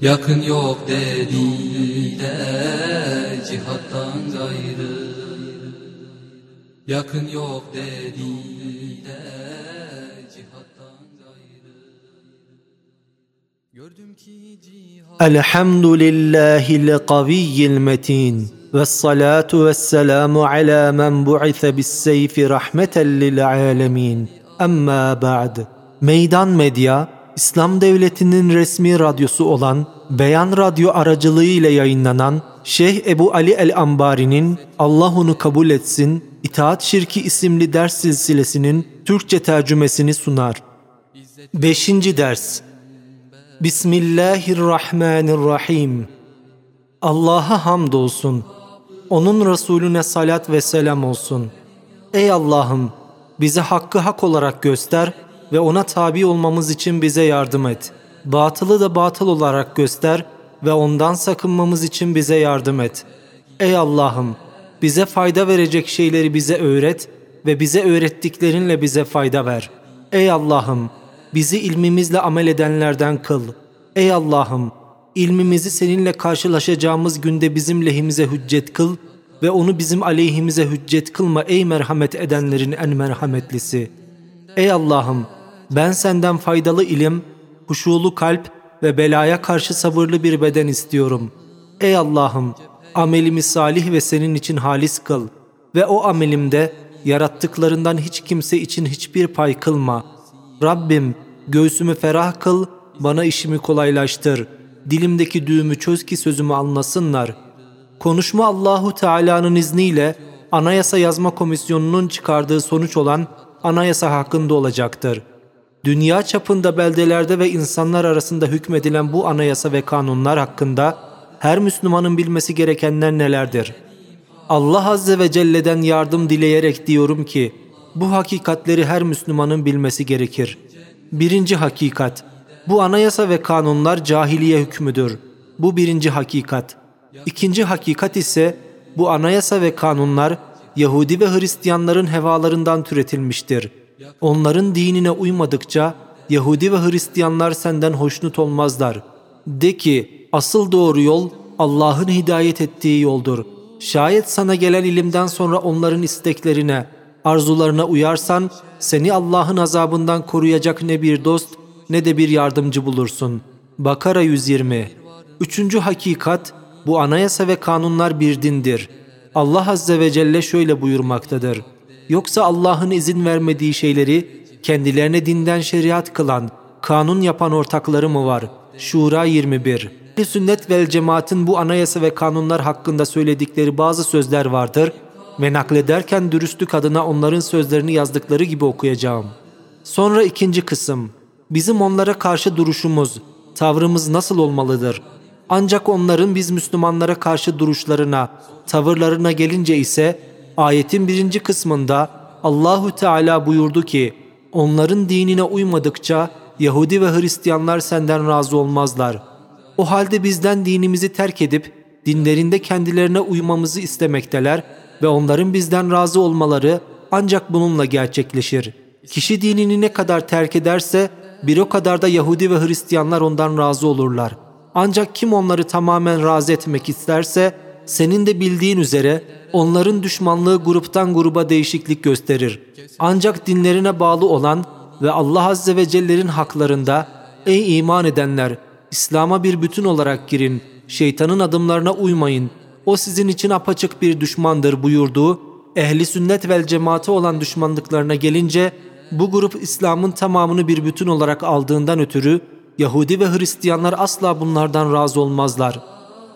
Yakın yok dediler cihattan gayrı Yakın yok dediler cihattan gayrı Gördüm ki cihat الحمد لله القوي المتين والصلاة والسلام على من بعث بالسيف رحمة للعالمين أما بعد Meydan Medya, İslam Devleti'nin resmi radyosu olan Beyan Radyo aracılığıyla yayınlanan Şeyh Ebu Ali el-Ambari'nin Allah onu kabul etsin İtaat Şirki isimli ders silsilesinin Türkçe tercümesini sunar. 5. ders Bismillahirrahmanirrahim. Allah'a hamdolsun. Onun Resulüne salat ve selam olsun. Ey Allah'ım bize hakkı hak olarak göster ve ona tabi olmamız için bize yardım et. Batılı da batıl olarak göster ve ondan sakınmamız için bize yardım et. Ey Allah'ım bize fayda verecek şeyleri bize öğret ve bize öğrettiklerinle bize fayda ver. Ey Allah'ım bizi ilmimizle amel edenlerden kıl. Ey Allah'ım ilmimizi seninle karşılaşacağımız günde bizim lehimize hüccet kıl ve onu bizim aleyhimize hüccet kılma ey merhamet edenlerin en merhametlisi. Ey Allah'ım ben senden faydalı ilim, huşulu kalp ve belaya karşı sabırlı bir beden istiyorum. Ey Allah'ım amelimi salih ve senin için halis kıl ve o amelimde yarattıklarından hiç kimse için hiçbir pay kılma. Rabbim göğsümü ferah kıl, bana işimi kolaylaştır. Dilimdeki düğümü çöz ki sözümü anlasınlar. Konuşma Allahu Teala'nın izniyle Anayasa Yazma Komisyonu'nun çıkardığı sonuç olan anayasa hakkında olacaktır. Dünya çapında beldelerde ve insanlar arasında hükmedilen bu anayasa ve kanunlar hakkında her Müslümanın bilmesi gerekenler nelerdir? Allah Azze ve Celle'den yardım dileyerek diyorum ki, bu hakikatleri her Müslümanın bilmesi gerekir. Birinci hakikat, bu anayasa ve kanunlar cahiliye hükmüdür. Bu birinci hakikat. İkinci hakikat ise bu anayasa ve kanunlar Yahudi ve Hristiyanların hevalarından türetilmiştir. Onların dinine uymadıkça Yahudi ve Hristiyanlar senden hoşnut olmazlar. De ki asıl doğru yol Allah'ın hidayet ettiği yoldur. Şayet sana gelen ilimden sonra onların isteklerine, arzularına uyarsan seni Allah'ın azabından koruyacak ne bir dost ne de bir yardımcı bulursun. Bakara 120 Üçüncü hakikat bu anayasa ve kanunlar bir dindir. Allah Azze ve Celle şöyle buyurmaktadır. Yoksa Allah'ın izin vermediği şeyleri kendilerine dinden şeriat kılan, kanun yapan ortakları mı var? Şura 21 Ehli Sünnet vel cemaatin bu anayasa ve kanunlar hakkında söyledikleri bazı sözler vardır ve naklederken dürüstlük adına onların sözlerini yazdıkları gibi okuyacağım. Sonra ikinci kısım. Bizim onlara karşı duruşumuz, tavrımız nasıl olmalıdır? Ancak onların biz Müslümanlara karşı duruşlarına, tavırlarına gelince ise ayetin birinci kısmında Allahu Teala buyurdu ki onların dinine uymadıkça Yahudi ve Hristiyanlar senden razı olmazlar. O halde bizden dinimizi terk edip dinlerinde kendilerine uymamızı istemekteler ve onların bizden razı olmaları ancak bununla gerçekleşir. Kişi dinini ne kadar terk ederse bir o kadar da Yahudi ve Hristiyanlar ondan razı olurlar. Ancak kim onları tamamen razı etmek isterse senin de bildiğin üzere onların düşmanlığı gruptan gruba değişiklik gösterir. Ancak dinlerine bağlı olan ve Allah Azze ve Celle'nin haklarında ey iman edenler İslam'a bir bütün olarak girin, şeytanın adımlarına uymayın. O sizin için apaçık bir düşmandır buyurduğu ehli sünnet vel cemaate olan düşmanlıklarına gelince bu grup İslam'ın tamamını bir bütün olarak aldığından ötürü Yahudi ve Hristiyanlar asla bunlardan razı olmazlar.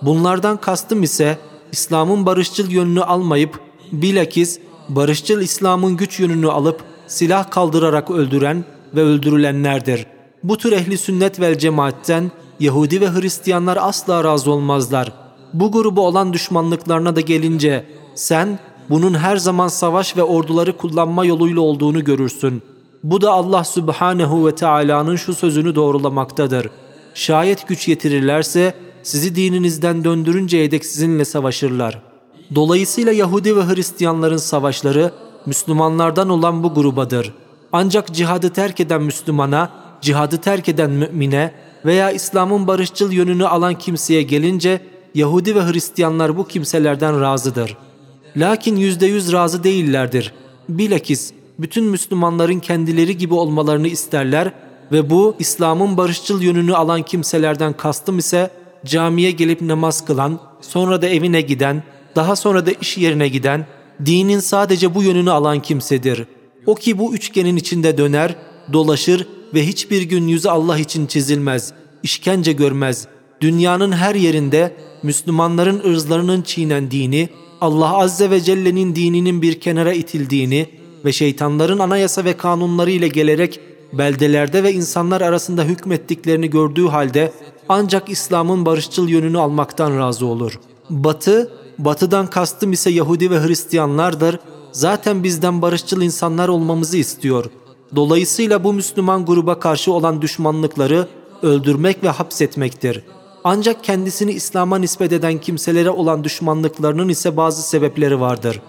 Bunlardan kastım ise İslam'ın barışçıl yönünü almayıp bilakis barışçıl İslam'ın güç yönünü alıp silah kaldırarak öldüren ve öldürülenlerdir. Bu tür ehli sünnet vel cemaatten Yahudi ve Hristiyanlar asla razı olmazlar. Bu grubu olan düşmanlıklarına da gelince sen bunun her zaman savaş ve orduları kullanma yoluyla olduğunu görürsün. Bu da Allah Subhanehu ve Teala'nın şu sözünü doğrulamaktadır. Şayet güç yetirirlerse sizi dininizden döndürünceye dek sizinle savaşırlar. Dolayısıyla Yahudi ve Hristiyanların savaşları Müslümanlardan olan bu grubadır. Ancak cihadı terk eden Müslümana, cihadı terk eden mümine veya İslam'ın barışçıl yönünü alan kimseye gelince Yahudi ve Hristiyanlar bu kimselerden razıdır. Lakin yüzde yüz razı değillerdir. Bilakis bütün Müslümanların kendileri gibi olmalarını isterler ve bu İslam'ın barışçıl yönünü alan kimselerden kastım ise camiye gelip namaz kılan, sonra da evine giden, daha sonra da iş yerine giden, dinin sadece bu yönünü alan kimsedir. O ki bu üçgenin içinde döner, dolaşır ve hiçbir gün yüzü Allah için çizilmez, işkence görmez. Dünyanın her yerinde Müslümanların ırzlarının çiğnendiğini, Allah Azze ve Celle'nin dininin bir kenara itildiğini ve şeytanların anayasa ve kanunları ile gelerek beldelerde ve insanlar arasında hükmettiklerini gördüğü halde ancak İslam'ın barışçıl yönünü almaktan razı olur. Batı, batıdan kastım ise Yahudi ve Hristiyanlardır. Zaten bizden barışçıl insanlar olmamızı istiyor. Dolayısıyla bu Müslüman gruba karşı olan düşmanlıkları öldürmek ve hapsetmektir. Ancak kendisini İslam'a nispet eden kimselere olan düşmanlıklarının ise bazı sebepleri vardır.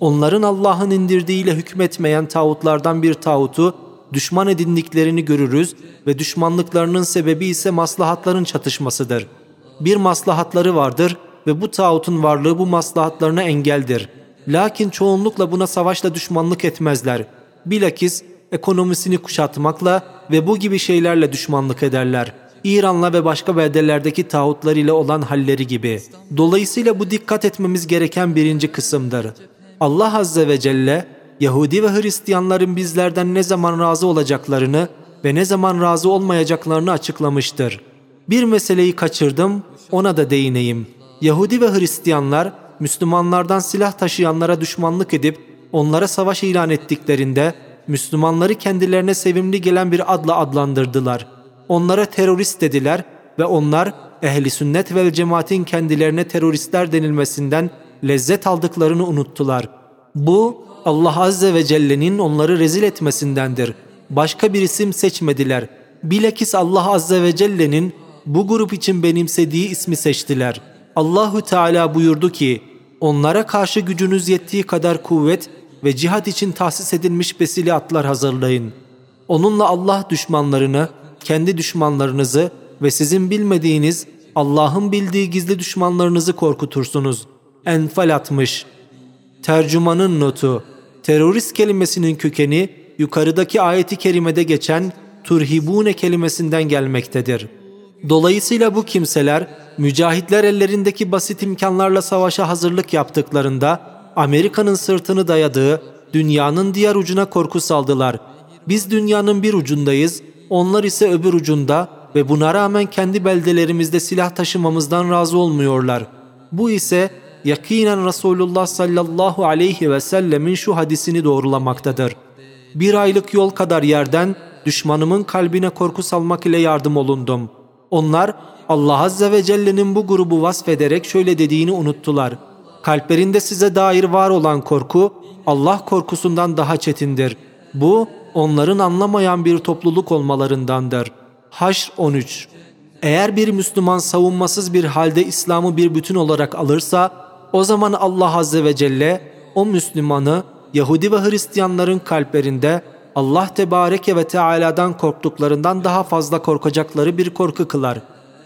Onların Allah'ın indirdiğiyle hükmetmeyen tağutlardan bir tağutu düşman edindiklerini görürüz ve düşmanlıklarının sebebi ise maslahatların çatışmasıdır. Bir maslahatları vardır ve bu tağutun varlığı bu maslahatlarına engeldir. Lakin çoğunlukla buna savaşla düşmanlık etmezler. Bilakis ekonomisini kuşatmakla ve bu gibi şeylerle düşmanlık ederler. İran'la ve başka beldelerdeki tağutlar ile olan halleri gibi. Dolayısıyla bu dikkat etmemiz gereken birinci kısımdır. Allah Azze ve Celle, Yahudi ve Hristiyanların bizlerden ne zaman razı olacaklarını ve ne zaman razı olmayacaklarını açıklamıştır. Bir meseleyi kaçırdım, ona da değineyim. Yahudi ve Hristiyanlar, Müslümanlardan silah taşıyanlara düşmanlık edip onlara savaş ilan ettiklerinde Müslümanları kendilerine sevimli gelen bir adla adlandırdılar. Onlara terörist dediler ve onlar ehli sünnet vel cemaatin kendilerine teröristler denilmesinden lezzet aldıklarını unuttular. Bu Allah Azze ve Celle'nin onları rezil etmesindendir. Başka bir isim seçmediler. Bilakis Allah Azze ve Celle'nin bu grup için benimsediği ismi seçtiler. Allahu Teala buyurdu ki, onlara karşı gücünüz yettiği kadar kuvvet ve cihat için tahsis edilmiş besili atlar hazırlayın. Onunla Allah düşmanlarını, kendi düşmanlarınızı ve sizin bilmediğiniz Allah'ın bildiği gizli düşmanlarınızı korkutursunuz. Enfal 60 Tercümanın notu Terörist kelimesinin kökeni yukarıdaki ayeti kerimede geçen turhibune kelimesinden gelmektedir. Dolayısıyla bu kimseler mücahitler ellerindeki basit imkanlarla savaşa hazırlık yaptıklarında Amerika'nın sırtını dayadığı dünyanın diğer ucuna korku saldılar. Biz dünyanın bir ucundayız, onlar ise öbür ucunda ve buna rağmen kendi beldelerimizde silah taşımamızdan razı olmuyorlar. Bu ise yakinen Resulullah sallallahu aleyhi ve sellemin şu hadisini doğrulamaktadır. Bir aylık yol kadar yerden düşmanımın kalbine korku salmak ile yardım olundum. Onlar Allah Azze ve Celle'nin bu grubu vasfederek şöyle dediğini unuttular. Kalplerinde size dair var olan korku Allah korkusundan daha çetindir. Bu onların anlamayan bir topluluk olmalarındandır. Haşr 13 Eğer bir Müslüman savunmasız bir halde İslam'ı bir bütün olarak alırsa o zaman Allah Azze ve Celle o Müslümanı Yahudi ve Hristiyanların kalplerinde Allah Tebareke ve Teala'dan korktuklarından daha fazla korkacakları bir korku kılar.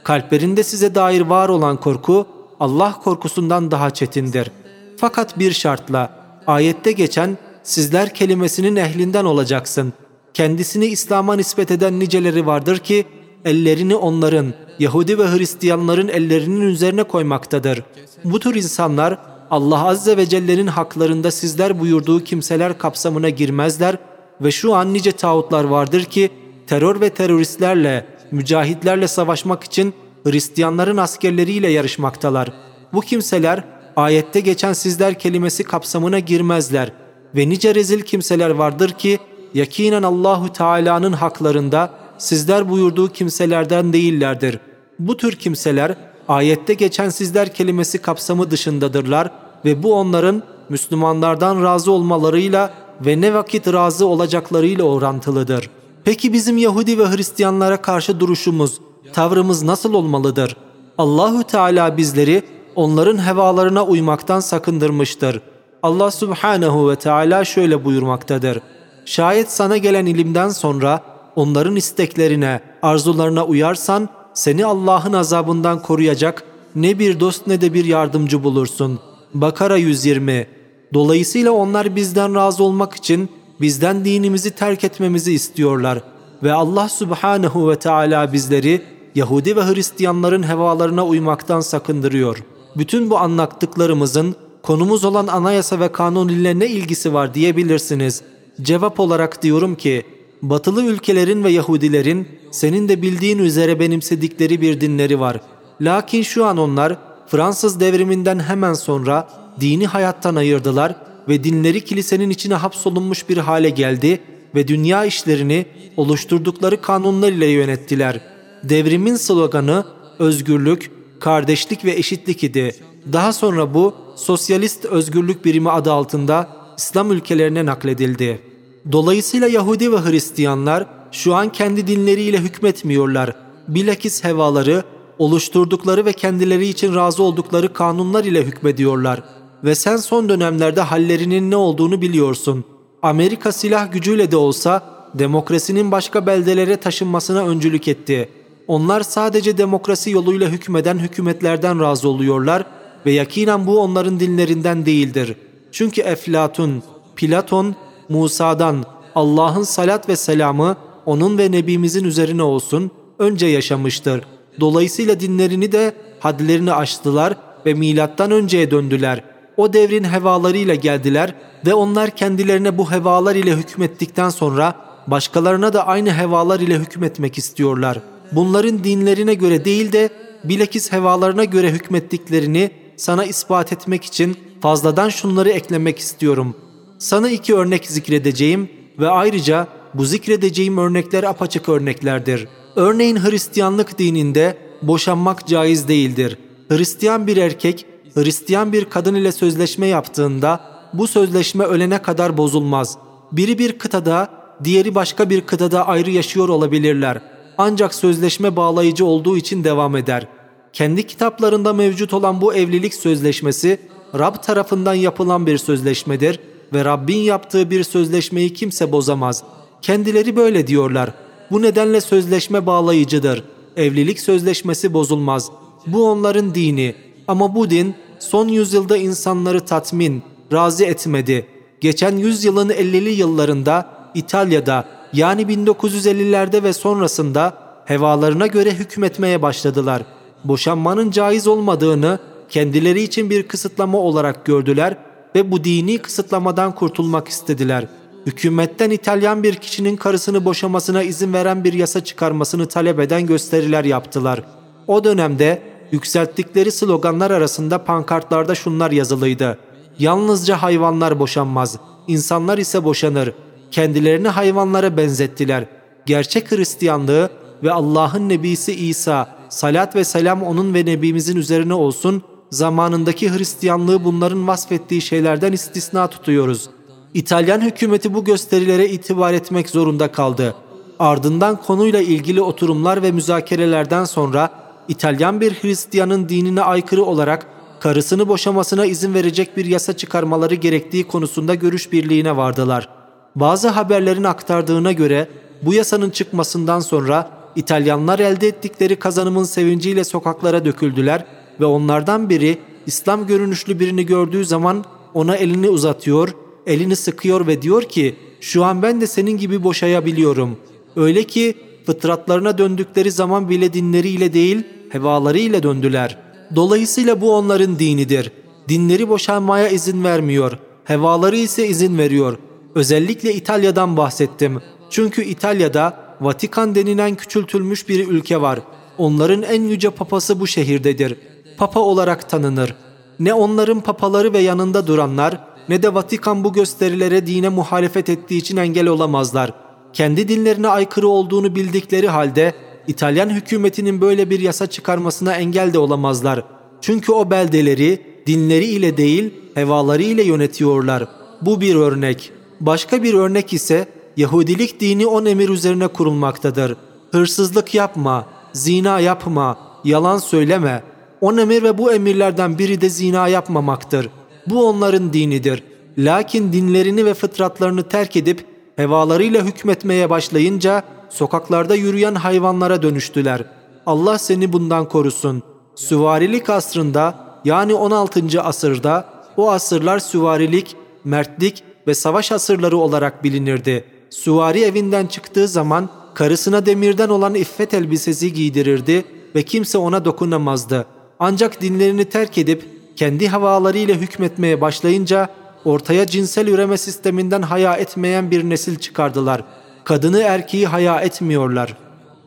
Kalplerinde size dair var olan korku Allah korkusundan daha çetindir. Fakat bir şartla ayette geçen sizler kelimesinin ehlinden olacaksın. Kendisini İslam'a nispet eden niceleri vardır ki ellerini onların, Yahudi ve Hristiyanların ellerinin üzerine koymaktadır. Bu tür insanlar Allah Azze ve Celle'nin haklarında sizler buyurduğu kimseler kapsamına girmezler ve şu an nice tağutlar vardır ki terör ve teröristlerle, mücahitlerle savaşmak için Hristiyanların askerleriyle yarışmaktalar. Bu kimseler ayette geçen sizler kelimesi kapsamına girmezler ve nice rezil kimseler vardır ki yakinen Allahu Teala'nın haklarında sizler buyurduğu kimselerden değillerdir. Bu tür kimseler ayette geçen sizler kelimesi kapsamı dışındadırlar ve bu onların Müslümanlardan razı olmalarıyla ve ne vakit razı olacaklarıyla orantılıdır. Peki bizim Yahudi ve Hristiyanlara karşı duruşumuz, tavrımız nasıl olmalıdır? Allahü Teala bizleri onların hevalarına uymaktan sakındırmıştır. Allah Subhanahu ve Teala şöyle buyurmaktadır. Şayet sana gelen ilimden sonra onların isteklerine, arzularına uyarsan seni Allah'ın azabından koruyacak ne bir dost ne de bir yardımcı bulursun. Bakara 120 Dolayısıyla onlar bizden razı olmak için bizden dinimizi terk etmemizi istiyorlar. Ve Allah Subhanahu ve Teala bizleri Yahudi ve Hristiyanların hevalarına uymaktan sakındırıyor. Bütün bu anlattıklarımızın konumuz olan anayasa ve kanun ile ne ilgisi var diyebilirsiniz. Cevap olarak diyorum ki, batılı ülkelerin ve Yahudilerin senin de bildiğin üzere benimsedikleri bir dinleri var. Lakin şu an onlar Fransız devriminden hemen sonra dini hayattan ayırdılar ve dinleri kilisenin içine hapsolunmuş bir hale geldi ve dünya işlerini oluşturdukları kanunlar ile yönettiler. Devrimin sloganı özgürlük, kardeşlik ve eşitlik idi. Daha sonra bu sosyalist özgürlük birimi adı altında İslam ülkelerine nakledildi. Dolayısıyla Yahudi ve Hristiyanlar şu an kendi dinleriyle hükmetmiyorlar. Bilakis hevaları, oluşturdukları ve kendileri için razı oldukları kanunlar ile hükmediyorlar. Ve sen son dönemlerde hallerinin ne olduğunu biliyorsun. Amerika silah gücüyle de olsa demokrasinin başka beldelere taşınmasına öncülük etti. Onlar sadece demokrasi yoluyla hükmeden hükümetlerden razı oluyorlar ve yakinen bu onların dinlerinden değildir. Çünkü Eflatun, Platon, Musa'dan Allah'ın salat ve selamı onun ve Nebimizin üzerine olsun önce yaşamıştır. Dolayısıyla dinlerini de hadlerini aştılar ve milattan önceye döndüler. O devrin hevalarıyla geldiler ve onlar kendilerine bu hevalar ile hükmettikten sonra başkalarına da aynı hevalar ile hükmetmek istiyorlar. Bunların dinlerine göre değil de bilakis hevalarına göre hükmettiklerini sana ispat etmek için fazladan şunları eklemek istiyorum. Sana iki örnek zikredeceğim ve ayrıca bu zikredeceğim örnekler apaçık örneklerdir. Örneğin Hristiyanlık dininde boşanmak caiz değildir. Hristiyan bir erkek, Hristiyan bir kadın ile sözleşme yaptığında bu sözleşme ölene kadar bozulmaz. Biri bir kıtada, diğeri başka bir kıtada ayrı yaşıyor olabilirler. Ancak sözleşme bağlayıcı olduğu için devam eder. Kendi kitaplarında mevcut olan bu evlilik sözleşmesi Rab tarafından yapılan bir sözleşmedir ve Rabbin yaptığı bir sözleşmeyi kimse bozamaz. Kendileri böyle diyorlar. Bu nedenle sözleşme bağlayıcıdır. Evlilik sözleşmesi bozulmaz. Bu onların dini. Ama bu din son yüzyılda insanları tatmin, razı etmedi. Geçen yüzyılın 50'li yıllarında İtalya'da yani 1950'lerde ve sonrasında hevalarına göre hükmetmeye başladılar. Boşanmanın caiz olmadığını kendileri için bir kısıtlama olarak gördüler ve bu dini kısıtlamadan kurtulmak istediler. Hükümetten İtalyan bir kişinin karısını boşamasına izin veren bir yasa çıkarmasını talep eden gösteriler yaptılar. O dönemde yükselttikleri sloganlar arasında pankartlarda şunlar yazılıydı. Yalnızca hayvanlar boşanmaz, insanlar ise boşanır. Kendilerini hayvanlara benzettiler. Gerçek Hristiyanlığı ve Allah'ın Nebisi İsa, salat ve selam onun ve Nebimizin üzerine olsun, zamanındaki Hristiyanlığı bunların vasfettiği şeylerden istisna tutuyoruz. İtalyan hükümeti bu gösterilere itibar etmek zorunda kaldı. Ardından konuyla ilgili oturumlar ve müzakerelerden sonra İtalyan bir Hristiyanın dinine aykırı olarak karısını boşamasına izin verecek bir yasa çıkarmaları gerektiği konusunda görüş birliğine vardılar. Bazı haberlerin aktardığına göre bu yasanın çıkmasından sonra İtalyanlar elde ettikleri kazanımın sevinciyle sokaklara döküldüler ve onlardan biri İslam görünüşlü birini gördüğü zaman ona elini uzatıyor, elini sıkıyor ve diyor ki şu an ben de senin gibi boşayabiliyorum. Öyle ki fıtratlarına döndükleri zaman bile dinleriyle değil hevalarıyla döndüler. Dolayısıyla bu onların dinidir. Dinleri boşanmaya izin vermiyor. Hevaları ise izin veriyor. Özellikle İtalya'dan bahsettim. Çünkü İtalya'da Vatikan denilen küçültülmüş bir ülke var. Onların en yüce papası bu şehirdedir. Papa olarak tanınır. Ne onların papaları ve yanında duranlar ne de Vatikan bu gösterilere dine muhalefet ettiği için engel olamazlar. Kendi dinlerine aykırı olduğunu bildikleri halde İtalyan hükümetinin böyle bir yasa çıkarmasına engel de olamazlar. Çünkü o beldeleri dinleri ile değil hevaları ile yönetiyorlar. Bu bir örnek. Başka bir örnek ise Yahudilik dini on emir üzerine kurulmaktadır. Hırsızlık yapma, zina yapma, yalan söyleme. On emir ve bu emirlerden biri de zina yapmamaktır. Bu onların dinidir. Lakin dinlerini ve fıtratlarını terk edip hevalarıyla hükmetmeye başlayınca sokaklarda yürüyen hayvanlara dönüştüler. Allah seni bundan korusun. Süvarilik asrında yani 16. asırda o asırlar süvarilik, mertlik ve savaş asırları olarak bilinirdi. Süvari evinden çıktığı zaman karısına demirden olan iffet elbisesi giydirirdi ve kimse ona dokunamazdı. Ancak dinlerini terk edip kendi havalarıyla hükmetmeye başlayınca ortaya cinsel üreme sisteminden haya etmeyen bir nesil çıkardılar. Kadını erkeği haya etmiyorlar.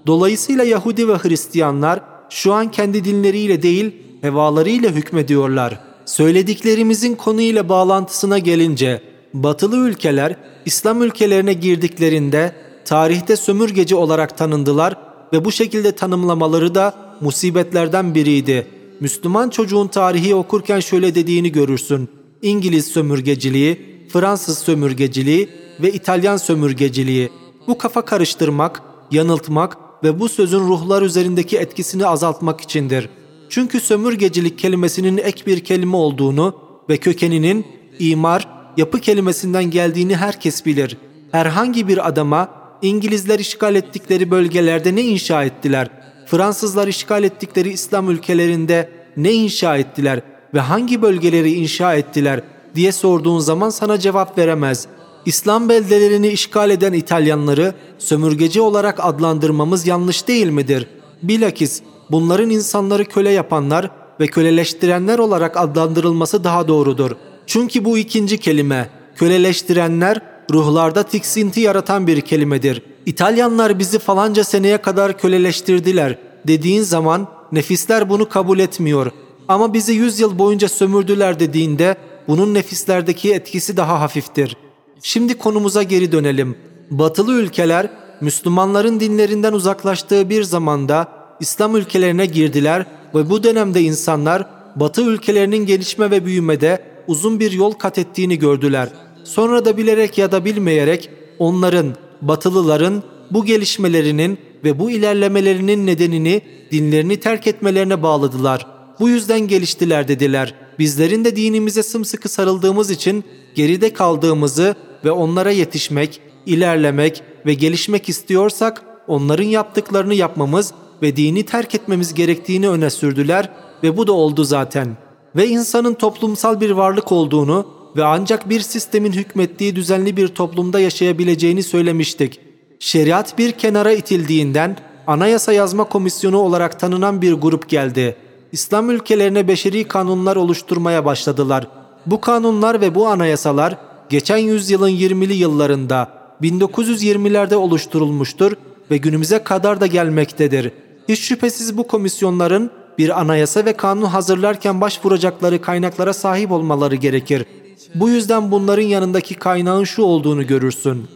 Dolayısıyla Yahudi ve Hristiyanlar şu an kendi dinleriyle değil hevalarıyla hükmediyorlar. Söylediklerimizin konuyla bağlantısına gelince batılı ülkeler İslam ülkelerine girdiklerinde tarihte sömürgeci olarak tanındılar ve bu şekilde tanımlamaları da musibetlerden biriydi. Müslüman çocuğun tarihi okurken şöyle dediğini görürsün. İngiliz sömürgeciliği, Fransız sömürgeciliği ve İtalyan sömürgeciliği. Bu kafa karıştırmak, yanıltmak ve bu sözün ruhlar üzerindeki etkisini azaltmak içindir. Çünkü sömürgecilik kelimesinin ek bir kelime olduğunu ve kökeninin imar, yapı kelimesinden geldiğini herkes bilir. Herhangi bir adama İngilizler işgal ettikleri bölgelerde ne inşa ettiler? Fransızlar işgal ettikleri İslam ülkelerinde ne inşa ettiler ve hangi bölgeleri inşa ettiler diye sorduğun zaman sana cevap veremez. İslam beldelerini işgal eden İtalyanları sömürgeci olarak adlandırmamız yanlış değil midir? Bilakis bunların insanları köle yapanlar ve köleleştirenler olarak adlandırılması daha doğrudur. Çünkü bu ikinci kelime, köleleştirenler ruhlarda tiksinti yaratan bir kelimedir. İtalyanlar bizi falanca seneye kadar köleleştirdiler dediğin zaman nefisler bunu kabul etmiyor. Ama bizi yüz yıl boyunca sömürdüler dediğinde bunun nefislerdeki etkisi daha hafiftir. Şimdi konumuza geri dönelim. Batılı ülkeler Müslümanların dinlerinden uzaklaştığı bir zamanda İslam ülkelerine girdiler ve bu dönemde insanlar Batı ülkelerinin gelişme ve büyümede uzun bir yol kat ettiğini gördüler. Sonra da bilerek ya da bilmeyerek onların, Batılıların bu gelişmelerinin ve bu ilerlemelerinin nedenini dinlerini terk etmelerine bağladılar. Bu yüzden geliştiler dediler. Bizlerin de dinimize sımsıkı sarıldığımız için geride kaldığımızı ve onlara yetişmek, ilerlemek ve gelişmek istiyorsak onların yaptıklarını yapmamız ve dini terk etmemiz gerektiğini öne sürdüler ve bu da oldu zaten. Ve insanın toplumsal bir varlık olduğunu ve ancak bir sistemin hükmettiği düzenli bir toplumda yaşayabileceğini söylemiştik. Şeriat bir kenara itildiğinden anayasa yazma komisyonu olarak tanınan bir grup geldi. İslam ülkelerine beşeri kanunlar oluşturmaya başladılar. Bu kanunlar ve bu anayasalar geçen yüzyılın 20'li yıllarında 1920'lerde oluşturulmuştur ve günümüze kadar da gelmektedir. Hiç şüphesiz bu komisyonların bir anayasa ve kanun hazırlarken başvuracakları kaynaklara sahip olmaları gerekir. Bu yüzden bunların yanındaki kaynağın şu olduğunu görürsün.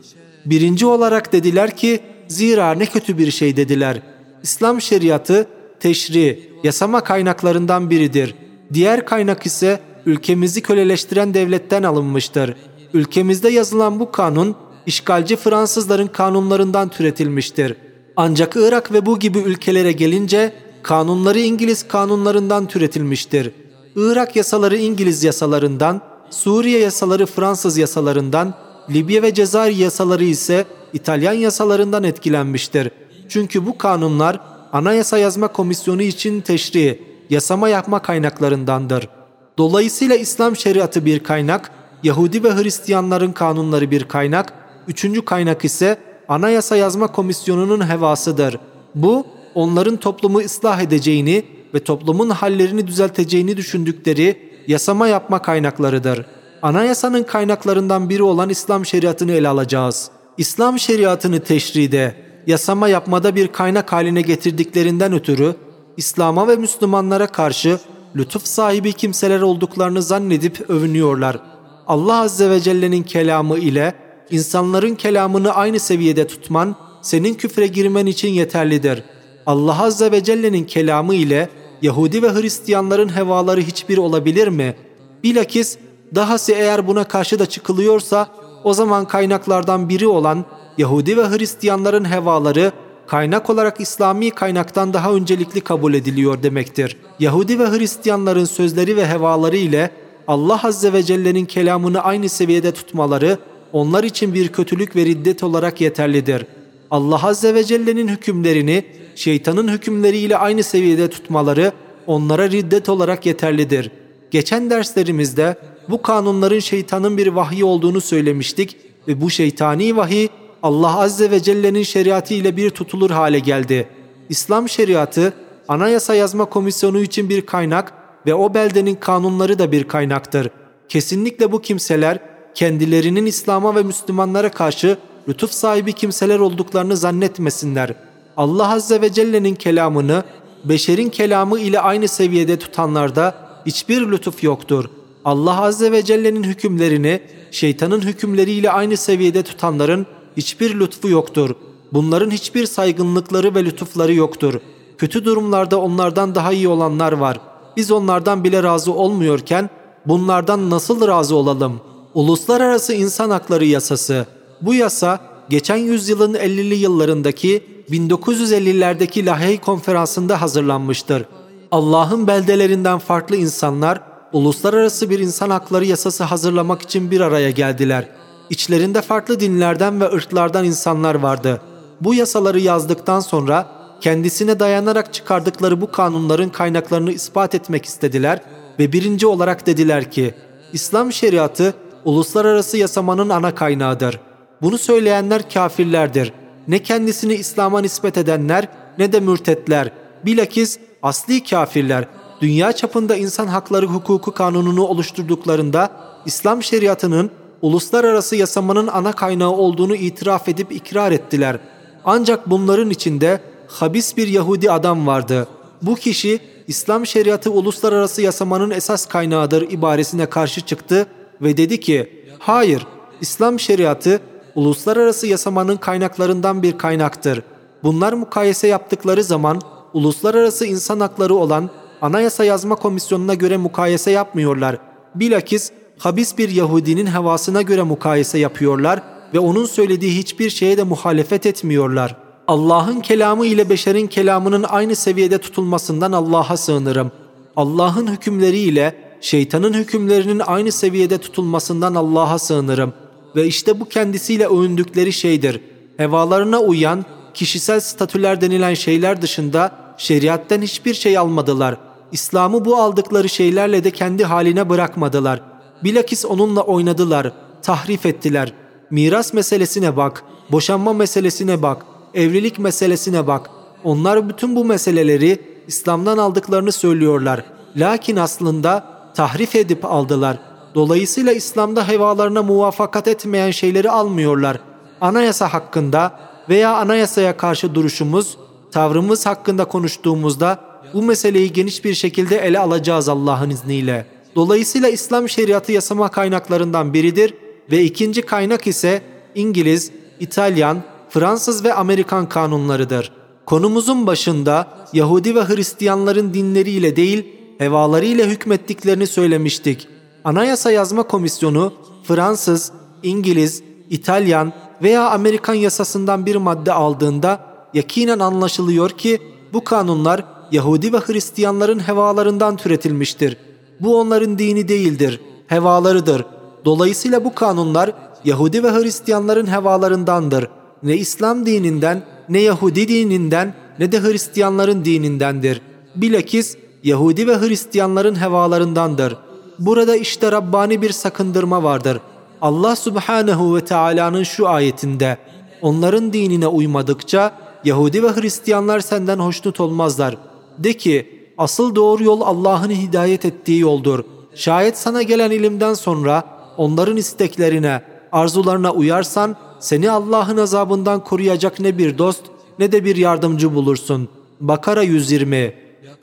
Birinci olarak dediler ki zira ne kötü bir şey dediler. İslam şeriatı teşri, yasama kaynaklarından biridir. Diğer kaynak ise ülkemizi köleleştiren devletten alınmıştır. Ülkemizde yazılan bu kanun işgalci Fransızların kanunlarından türetilmiştir. Ancak Irak ve bu gibi ülkelere gelince kanunları İngiliz kanunlarından türetilmiştir. Irak yasaları İngiliz yasalarından, Suriye yasaları Fransız yasalarından, Libya ve Cezayir yasaları ise İtalyan yasalarından etkilenmiştir. Çünkü bu kanunlar Anayasa Yazma Komisyonu için teşri, yasama yapma kaynaklarındandır. Dolayısıyla İslam şeriatı bir kaynak, Yahudi ve Hristiyanların kanunları bir kaynak, üçüncü kaynak ise Anayasa Yazma Komisyonu'nun hevasıdır. Bu, onların toplumu ıslah edeceğini ve toplumun hallerini düzelteceğini düşündükleri yasama yapma kaynaklarıdır. Anayasanın kaynaklarından biri olan İslam şeriatını ele alacağız. İslam şeriatını teşride, yasama yapmada bir kaynak haline getirdiklerinden ötürü İslam'a ve Müslümanlara karşı lütuf sahibi kimseler olduklarını zannedip övünüyorlar. Allah Azze ve Celle'nin kelamı ile insanların kelamını aynı seviyede tutman senin küfre girmen için yeterlidir. Allah Azze ve Celle'nin kelamı ile Yahudi ve Hristiyanların hevaları hiçbir olabilir mi? Bilakis dahası eğer buna karşı da çıkılıyorsa o zaman kaynaklardan biri olan Yahudi ve Hristiyanların hevaları kaynak olarak İslami kaynaktan daha öncelikli kabul ediliyor demektir. Yahudi ve Hristiyanların sözleri ve hevaları ile Allah Azze ve Celle'nin kelamını aynı seviyede tutmaları onlar için bir kötülük ve riddet olarak yeterlidir. Allah Azze ve Celle'nin hükümlerini şeytanın hükümleriyle aynı seviyede tutmaları onlara riddet olarak yeterlidir. Geçen derslerimizde bu kanunların şeytanın bir vahyi olduğunu söylemiştik ve bu şeytani vahiy Allah Azze ve Celle'nin şeriatı ile bir tutulur hale geldi. İslam şeriatı anayasa yazma komisyonu için bir kaynak ve o beldenin kanunları da bir kaynaktır. Kesinlikle bu kimseler kendilerinin İslam'a ve Müslümanlara karşı lütuf sahibi kimseler olduklarını zannetmesinler. Allah Azze ve Celle'nin kelamını beşerin kelamı ile aynı seviyede tutanlarda hiçbir lütuf yoktur. Allah Azze ve Celle'nin hükümlerini şeytanın hükümleriyle aynı seviyede tutanların hiçbir lütfu yoktur. Bunların hiçbir saygınlıkları ve lütufları yoktur. Kötü durumlarda onlardan daha iyi olanlar var. Biz onlardan bile razı olmuyorken bunlardan nasıl razı olalım? Uluslararası İnsan Hakları Yasası. Bu yasa geçen yüzyılın 50'li yıllarındaki 1950'lerdeki Lahey konferansında hazırlanmıştır. Allah'ın beldelerinden farklı insanlar uluslararası bir insan hakları yasası hazırlamak için bir araya geldiler. İçlerinde farklı dinlerden ve ırklardan insanlar vardı. Bu yasaları yazdıktan sonra kendisine dayanarak çıkardıkları bu kanunların kaynaklarını ispat etmek istediler ve birinci olarak dediler ki İslam şeriatı uluslararası yasamanın ana kaynağıdır. Bunu söyleyenler kafirlerdir. Ne kendisini İslam'a nispet edenler ne de mürtetler. Bilakis asli kafirler dünya çapında insan hakları hukuku kanununu oluşturduklarında İslam şeriatının uluslararası yasamanın ana kaynağı olduğunu itiraf edip ikrar ettiler. Ancak bunların içinde habis bir Yahudi adam vardı. Bu kişi İslam şeriatı uluslararası yasamanın esas kaynağıdır ibaresine karşı çıktı ve dedi ki hayır İslam şeriatı uluslararası yasamanın kaynaklarından bir kaynaktır. Bunlar mukayese yaptıkları zaman uluslararası insan hakları olan Anayasa Yazma Komisyonu'na göre mukayese yapmıyorlar. Bilakis habis bir Yahudinin hevasına göre mukayese yapıyorlar ve onun söylediği hiçbir şeye de muhalefet etmiyorlar. Allah'ın kelamı ile beşerin kelamının aynı seviyede tutulmasından Allah'a sığınırım. Allah'ın hükümleri ile şeytanın hükümlerinin aynı seviyede tutulmasından Allah'a sığınırım. Ve işte bu kendisiyle övündükleri şeydir. Hevalarına uyan, kişisel statüler denilen şeyler dışında şeriatten hiçbir şey almadılar. İslam'ı bu aldıkları şeylerle de kendi haline bırakmadılar. Bilakis onunla oynadılar, tahrif ettiler. Miras meselesine bak, boşanma meselesine bak, evlilik meselesine bak. Onlar bütün bu meseleleri İslam'dan aldıklarını söylüyorlar. Lakin aslında tahrif edip aldılar. Dolayısıyla İslam'da hevalarına muvafakat etmeyen şeyleri almıyorlar. Anayasa hakkında veya anayasaya karşı duruşumuz, tavrımız hakkında konuştuğumuzda bu meseleyi geniş bir şekilde ele alacağız Allah'ın izniyle. Dolayısıyla İslam şeriatı yasama kaynaklarından biridir ve ikinci kaynak ise İngiliz, İtalyan, Fransız ve Amerikan kanunlarıdır. Konumuzun başında Yahudi ve Hristiyanların dinleriyle değil, hevalarıyla hükmettiklerini söylemiştik. Anayasa Yazma Komisyonu Fransız, İngiliz, İtalyan veya Amerikan yasasından bir madde aldığında yakinen anlaşılıyor ki bu kanunlar Yahudi ve Hristiyanların hevalarından türetilmiştir. Bu onların dini değildir, hevalarıdır. Dolayısıyla bu kanunlar Yahudi ve Hristiyanların hevalarındandır. Ne İslam dininden, ne Yahudi dininden, ne de Hristiyanların dinindendir. Bilakis Yahudi ve Hristiyanların hevalarındandır. Burada işte Rabbani bir sakındırma vardır. Allah Subhanahu ve Teala'nın şu ayetinde onların dinine uymadıkça Yahudi ve Hristiyanlar senden hoşnut olmazlar. De ki asıl doğru yol Allah'ın hidayet ettiği yoldur. Şayet sana gelen ilimden sonra onların isteklerine, arzularına uyarsan seni Allah'ın azabından koruyacak ne bir dost ne de bir yardımcı bulursun. Bakara 120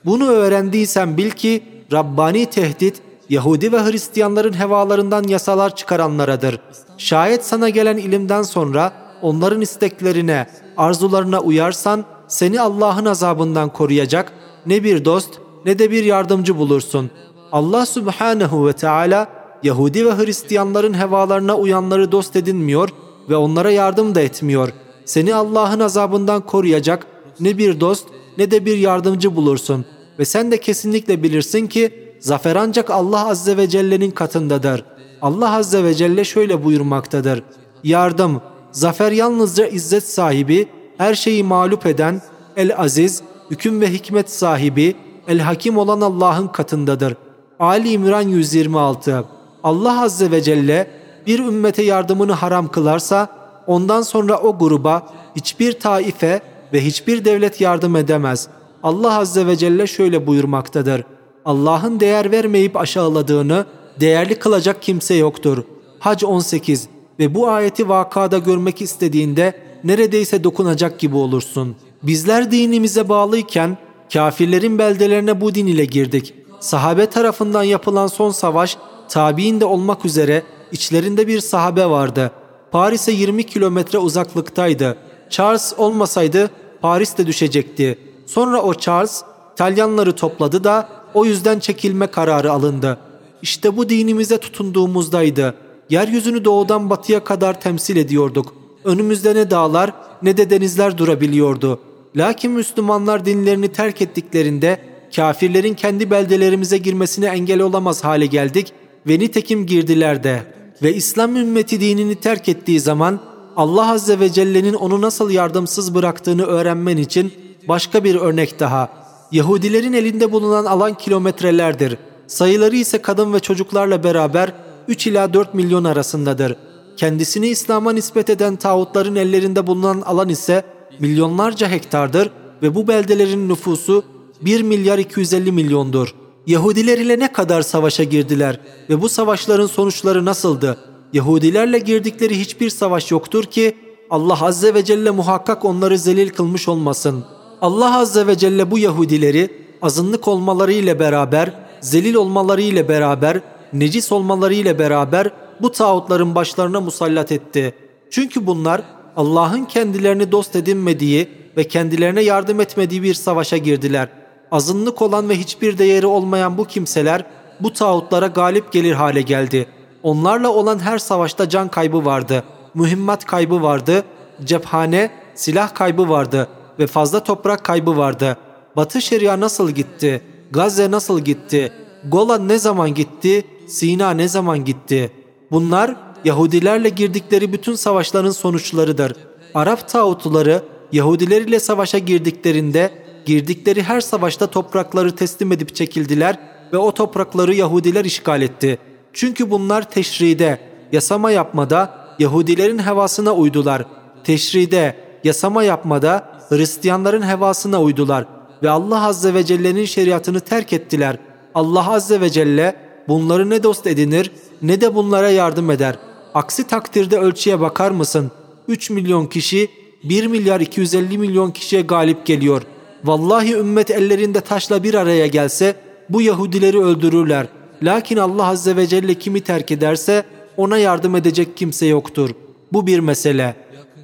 Bunu öğrendiysen bil ki Rabbani tehdit Yahudi ve Hristiyanların hevalarından yasalar çıkaranlaradır. Şayet sana gelen ilimden sonra onların isteklerine, arzularına uyarsan seni Allah'ın azabından koruyacak ne bir dost ne de bir yardımcı bulursun. Allah Subhanahu ve Teala Yahudi ve Hristiyanların hevalarına uyanları dost edinmiyor ve onlara yardım da etmiyor. Seni Allah'ın azabından koruyacak ne bir dost ne de bir yardımcı bulursun. Ve sen de kesinlikle bilirsin ki zafer ancak Allah Azze ve Celle'nin katındadır. Allah Azze ve Celle şöyle buyurmaktadır. Yardım, zafer yalnızca izzet sahibi, her şeyi mağlup eden, el-aziz, hüküm ve hikmet sahibi, el-hakim olan Allah'ın katındadır. Ali İmran 126 Allah Azze ve Celle bir ümmete yardımını haram kılarsa ondan sonra o gruba hiçbir taife ve hiçbir devlet yardım edemez. Allah Azze ve Celle şöyle buyurmaktadır. Allah'ın değer vermeyip aşağıladığını değerli kılacak kimse yoktur. Hac 18 ve bu ayeti vakada görmek istediğinde neredeyse dokunacak gibi olursun. Bizler dinimize bağlıyken kafirlerin beldelerine bu din ile girdik. Sahabe tarafından yapılan son savaş tabiinde olmak üzere içlerinde bir sahabe vardı. Paris'e 20 kilometre uzaklıktaydı. Charles olmasaydı Paris de düşecekti. Sonra o Charles İtalyanları topladı da o yüzden çekilme kararı alındı. İşte bu dinimize tutunduğumuzdaydı. Yeryüzünü doğudan batıya kadar temsil ediyorduk. Önümüzde ne dağlar ne de denizler durabiliyordu. Lakin Müslümanlar dinlerini terk ettiklerinde kafirlerin kendi beldelerimize girmesine engel olamaz hale geldik ve nitekim girdiler de. Ve İslam ümmeti dinini terk ettiği zaman Allah Azze ve Celle'nin onu nasıl yardımsız bıraktığını öğrenmen için başka bir örnek daha. Yahudilerin elinde bulunan alan kilometrelerdir. Sayıları ise kadın ve çocuklarla beraber 3 ila 4 milyon arasındadır. Kendisini İslam'a nispet eden tağutların ellerinde bulunan alan ise milyonlarca hektardır ve bu beldelerin nüfusu 1 milyar 250 milyondur. Yahudiler ile ne kadar savaşa girdiler ve bu savaşların sonuçları nasıldı? Yahudilerle girdikleri hiçbir savaş yoktur ki Allah Azze ve Celle muhakkak onları zelil kılmış olmasın. Allah Azze ve Celle bu Yahudileri azınlık olmaları ile beraber, zelil olmaları ile beraber, necis olmaları ile beraber bu tağutların başlarına musallat etti. Çünkü bunlar Allah'ın kendilerini dost edinmediği ve kendilerine yardım etmediği bir savaşa girdiler. Azınlık olan ve hiçbir değeri olmayan bu kimseler bu tağutlara galip gelir hale geldi. Onlarla olan her savaşta can kaybı vardı, mühimmat kaybı vardı, cephane, silah kaybı vardı ve fazla toprak kaybı vardı. Batı Şeria nasıl gitti? Gazze nasıl gitti? Golan ne zaman gitti? Sina ne zaman gitti? Bunlar Yahudilerle girdikleri bütün savaşların sonuçlarıdır. Arap tağutları Yahudiler ile savaşa girdiklerinde girdikleri her savaşta toprakları teslim edip çekildiler ve o toprakları Yahudiler işgal etti. Çünkü bunlar teşride, yasama yapmada Yahudilerin hevasına uydular. Teşride, yasama yapmada Hristiyanların hevasına uydular ve Allah Azze ve Celle'nin şeriatını terk ettiler. Allah Azze ve Celle bunları ne dost edinir ne de bunlara yardım eder. Aksi takdirde ölçüye bakar mısın? 3 milyon kişi 1 milyar 250 milyon kişiye galip geliyor. Vallahi ümmet ellerinde taşla bir araya gelse bu Yahudileri öldürürler. Lakin Allah Azze ve Celle kimi terk ederse ona yardım edecek kimse yoktur. Bu bir mesele.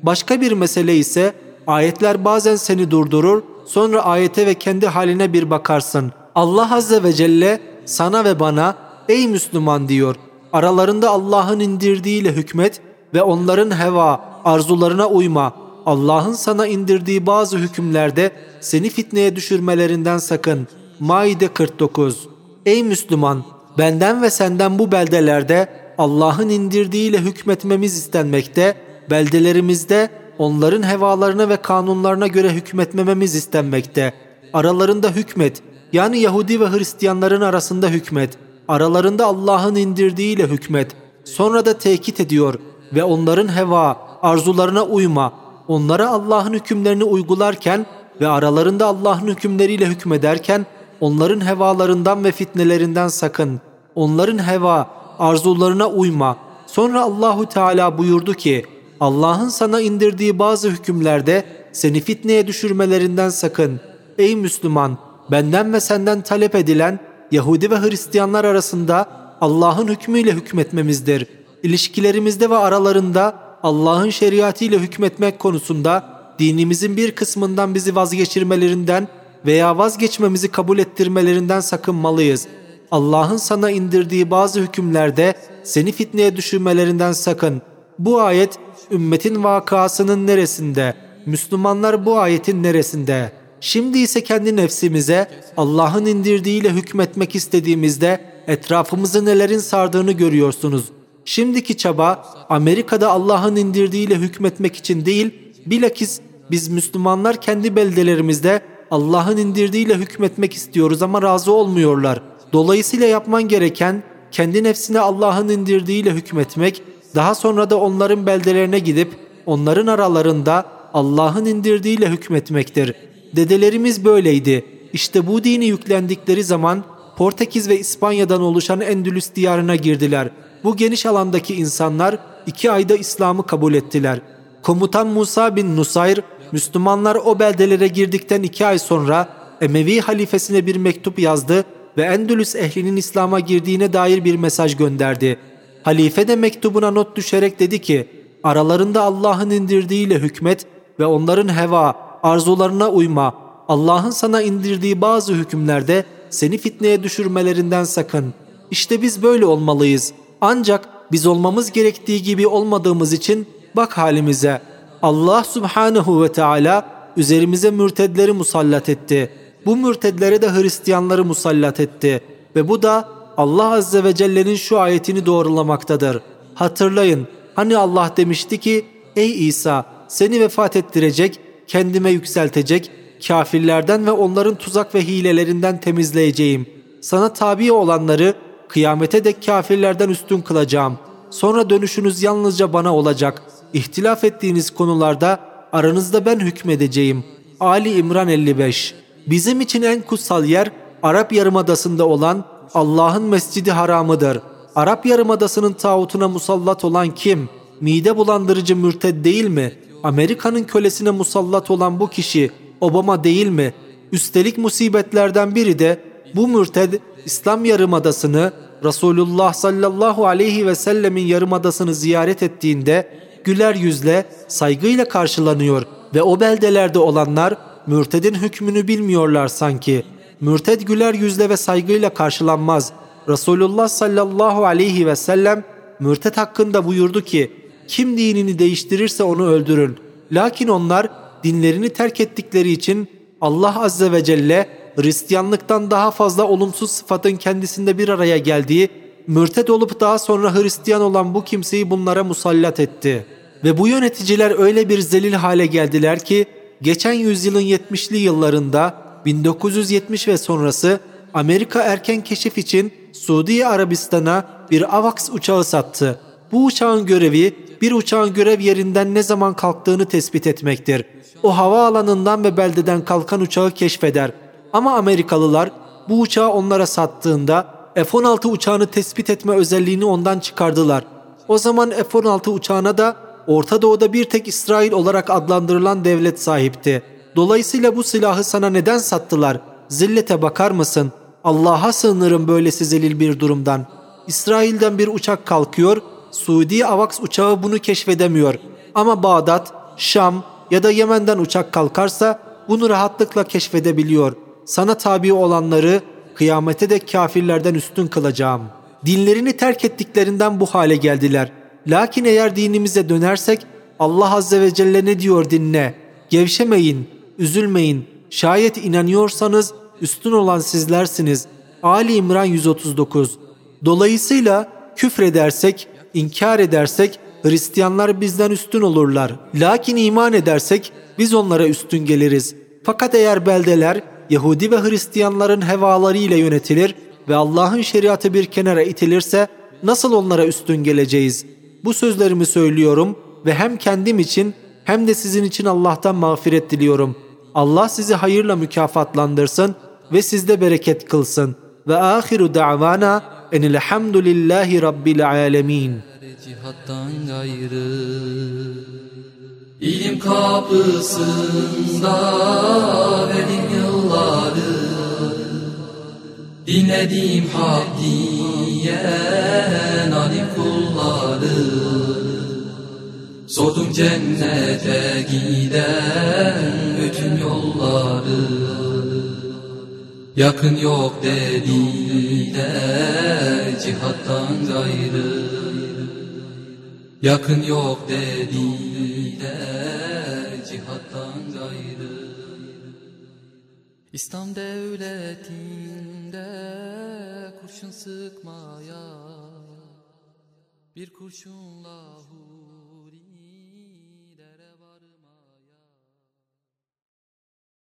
Başka bir mesele ise ayetler bazen seni durdurur, sonra ayete ve kendi haline bir bakarsın. Allah Azze ve Celle sana ve bana ey Müslüman diyor. Aralarında Allah'ın indirdiğiyle hükmet ve onların heva, arzularına uyma. Allah'ın sana indirdiği bazı hükümlerde seni fitneye düşürmelerinden sakın. Maide 49 Ey Müslüman! Benden ve senden bu beldelerde Allah'ın indirdiğiyle hükmetmemiz istenmekte, beldelerimizde onların hevalarına ve kanunlarına göre hükmetmememiz istenmekte. Aralarında hükmet, yani Yahudi ve Hristiyanların arasında hükmet. Aralarında Allah'ın indirdiğiyle hükmet. Sonra da tekit ediyor ve onların heva, arzularına uyma. Onlara Allah'ın hükümlerini uygularken ve aralarında Allah'ın hükümleriyle hükmederken onların hevalarından ve fitnelerinden sakın. Onların heva, arzularına uyma. Sonra Allahu Teala buyurdu ki: Allah'ın sana indirdiği bazı hükümlerde seni fitneye düşürmelerinden sakın. Ey Müslüman, benden ve senden talep edilen Yahudi ve Hristiyanlar arasında Allah'ın hükmüyle hükmetmemizdir. İlişkilerimizde ve aralarında Allah'ın şeriatıyla hükmetmek konusunda dinimizin bir kısmından bizi vazgeçirmelerinden veya vazgeçmemizi kabul ettirmelerinden sakınmalıyız. Allah'ın sana indirdiği bazı hükümlerde seni fitneye düşürmelerinden sakın. Bu ayet ümmetin vakasının neresinde? Müslümanlar bu ayetin neresinde? Şimdi ise kendi nefsimize Allah'ın indirdiğiyle hükmetmek istediğimizde etrafımızı nelerin sardığını görüyorsunuz. Şimdiki çaba Amerika'da Allah'ın indirdiğiyle hükmetmek için değil, bilakis biz Müslümanlar kendi beldelerimizde Allah'ın indirdiğiyle hükmetmek istiyoruz ama razı olmuyorlar. Dolayısıyla yapman gereken kendi nefsine Allah'ın indirdiğiyle hükmetmek, daha sonra da onların beldelerine gidip onların aralarında Allah'ın indirdiğiyle hükmetmektir. Dedelerimiz böyleydi. İşte bu dini yüklendikleri zaman Portekiz ve İspanya'dan oluşan Endülüs diyarına girdiler. Bu geniş alandaki insanlar iki ayda İslam'ı kabul ettiler. Komutan Musa bin Nusayr, Müslümanlar o beldelere girdikten iki ay sonra Emevi halifesine bir mektup yazdı ve Endülüs ehlinin İslam'a girdiğine dair bir mesaj gönderdi. Halife de mektubuna not düşerek dedi ki, aralarında Allah'ın indirdiğiyle hükmet ve onların heva, arzularına uyma, Allah'ın sana indirdiği bazı hükümlerde seni fitneye düşürmelerinden sakın. İşte biz böyle olmalıyız. Ancak biz olmamız gerektiği gibi olmadığımız için bak halimize. Allah subhanehu ve Teala üzerimize mürtedleri musallat etti. Bu mürtedlere de Hristiyanları musallat etti. Ve bu da Allah Azze ve Celle'nin şu ayetini doğrulamaktadır. Hatırlayın hani Allah demişti ki Ey İsa seni vefat ettirecek, kendime yükseltecek, kafirlerden ve onların tuzak ve hilelerinden temizleyeceğim. Sana tabi olanları kıyamete dek kafirlerden üstün kılacağım. Sonra dönüşünüz yalnızca bana olacak. İhtilaf ettiğiniz konularda aranızda ben hükmedeceğim. Ali İmran 55 Bizim için en kutsal yer Arap Yarımadası'nda olan Allah'ın Mescidi Haramıdır. Arap Yarımadası'nın tağutuna musallat olan kim? Mide bulandırıcı mürted değil mi? Amerika'nın kölesine musallat olan bu kişi Obama değil mi? Üstelik musibetlerden biri de bu mürted İslam Yarımadası'nı Resulullah sallallahu aleyhi ve sellemin yarımadasını ziyaret ettiğinde güler yüzle, saygıyla karşılanıyor ve o beldelerde olanlar mürtedin hükmünü bilmiyorlar sanki. Mürted güler yüzle ve saygıyla karşılanmaz. Resulullah sallallahu aleyhi ve sellem mürted hakkında buyurdu ki, kim dinini değiştirirse onu öldürün. Lakin onlar dinlerini terk ettikleri için Allah azze ve celle Hristiyanlıktan daha fazla olumsuz sıfatın kendisinde bir araya geldiği, mürted olup daha sonra Hristiyan olan bu kimseyi bunlara musallat etti. Ve bu yöneticiler öyle bir zelil hale geldiler ki, geçen yüzyılın 70'li yıllarında 1970 ve sonrası Amerika erken keşif için Suudi Arabistan'a bir AVAX uçağı sattı. Bu uçağın görevi bir uçağın görev yerinden ne zaman kalktığını tespit etmektir. O hava alanından ve beldeden kalkan uçağı keşfeder. Ama Amerikalılar bu uçağı onlara sattığında F-16 uçağını tespit etme özelliğini ondan çıkardılar. O zaman F-16 uçağına da Orta Doğu'da bir tek İsrail olarak adlandırılan devlet sahipti. Dolayısıyla bu silahı sana neden sattılar? Zillete bakar mısın? Allah'a sığınırım böylesi zelil bir durumdan. İsrail'den bir uçak kalkıyor, Suudi Avax uçağı bunu keşfedemiyor. Ama Bağdat, Şam ya da Yemen'den uçak kalkarsa bunu rahatlıkla keşfedebiliyor. Sana tabi olanları kıyamete de kafirlerden üstün kılacağım. Dinlerini terk ettiklerinden bu hale geldiler. Lakin eğer dinimize dönersek Allah Azze ve Celle ne diyor dinle. Gevşemeyin, üzülmeyin. Şayet inanıyorsanız üstün olan sizlersiniz. Ali İmran 139 Dolayısıyla küfredersek, inkar edersek Hristiyanlar bizden üstün olurlar. Lakin iman edersek biz onlara üstün geliriz. Fakat eğer beldeler Yahudi ve Hristiyanların hevaları ile yönetilir ve Allah'ın şeriatı bir kenara itilirse nasıl onlara üstün geleceğiz? Bu sözlerimi söylüyorum ve hem kendim için hem de sizin için Allah'tan mağfiret diliyorum. Allah sizi hayırla mükafatlandırsın ve sizde bereket kılsın. Ve ahiru da'vana enilhamdülillahi rabbil alemin. cihattan gayrı İlim kapısında verdim yılları Dinledim hak diyen alim kulları Sordum cennete giden bütün yolları. Yakın yok dediler cihattan gayrı. Yakın yok dediler cihattan gayrı. İslam devletinde kurşun sıkmaya bir kurşunla hu